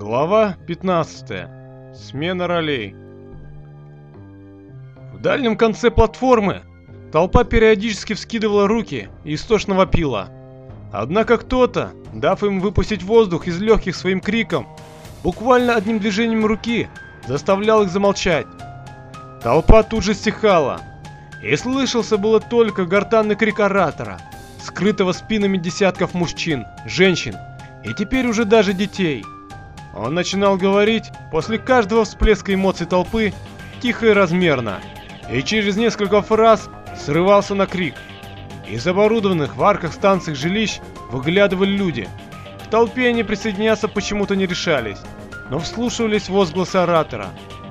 Глава 15. Смена ролей. В дальнем конце платформы толпа периодически вскидывала руки и истошно вопила. Однако кто-то, дав им выпустить воздух из легких своим криком, буквально одним движением руки заставлял их замолчать. Толпа тут же стихала, и слышался было только гортанный крик оратора, скрытого спинами десятков мужчин, женщин и теперь уже даже детей. Он начинал говорить после каждого всплеска эмоций толпы тихо и размерно, и через несколько фраз срывался на крик. Из оборудованных в арках станций жилищ выглядывали люди. К толпе они присоединяться почему-то не решались, но вслушивались в возгласы оратора,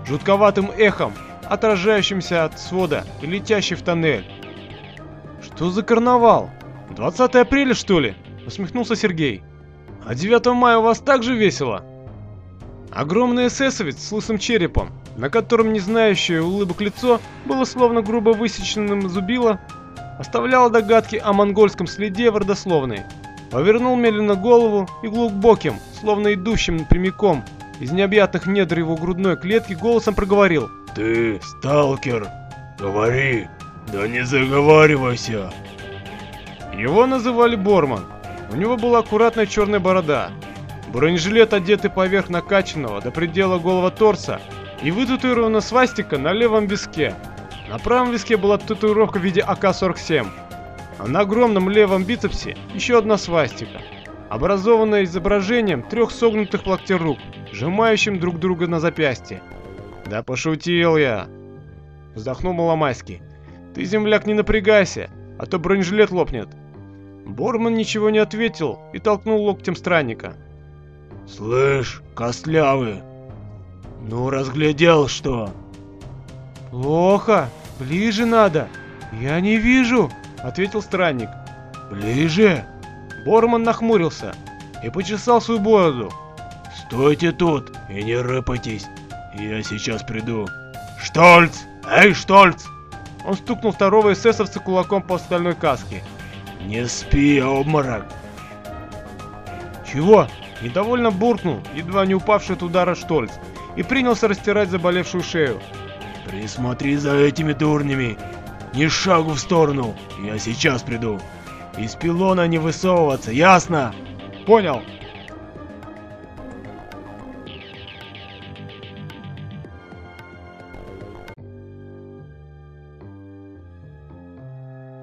жутковатым эхом, отражающимся от свода и летящий в тоннель. «Что за карнавал? 20 апреля, что ли?» — усмехнулся Сергей. «А 9 мая у вас так же весело?» Огромный эсэсовец с лысым черепом, на котором не знающее улыбок лицо было словно грубо высеченным зубило, оставляло догадки о монгольском следе в родословной. Повернул медленно голову и глубоким, словно идущим прямиком из необъятных недр его грудной клетки голосом проговорил. «Ты, сталкер, говори, да не заговаривайся!» Его называли Борман. У него была аккуратная черная борода, Бронежилет одетый поверх накачанного до предела голого торса и вытатуирована свастика на левом виске. На правом виске была татуировка в виде АК-47, а на огромном левом бицепсе еще одна свастика, образованная изображением трех согнутых локтей рук, сжимающим друг друга на запястье. «Да пошутил я!» Вздохнул Маломайский. «Ты, земляк, не напрягайся, а то бронежилет лопнет!» Борман ничего не ответил и толкнул локтем странника. «Слышь, костлявый, ну разглядел что?» «Плохо, ближе надо, я не вижу», — ответил странник. «Ближе?» Борман нахмурился и почесал свою бороду. «Стойте тут и не рыпайтесь, я сейчас приду». «Штольц! Эй, Штольц!» Он стукнул второго эсэсовца кулаком по стальной каске. «Не спи, обморок!» «Чего?» Недовольно буркнул, едва не упавший от удара Штольц, и принялся растирать заболевшую шею. «Присмотри за этими дурнями! Ни шагу в сторону! Я сейчас приду! Из пилона не высовываться, ясно?» «Понял!»